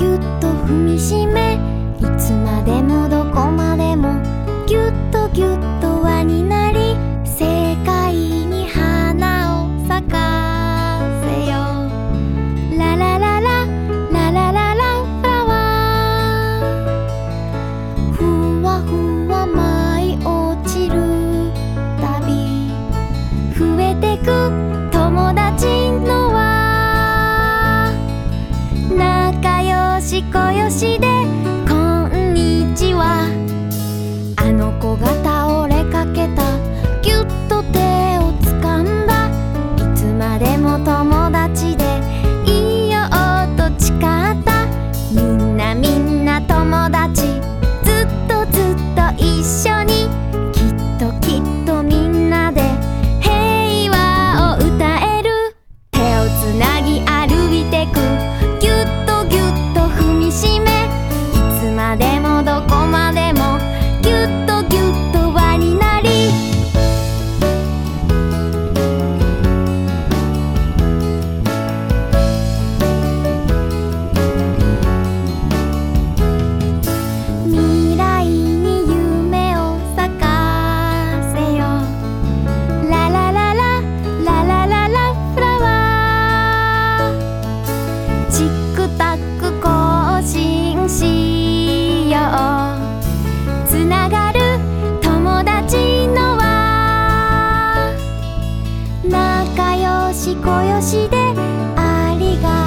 ぎゅっと踏みしめいつまでもともしありがとう。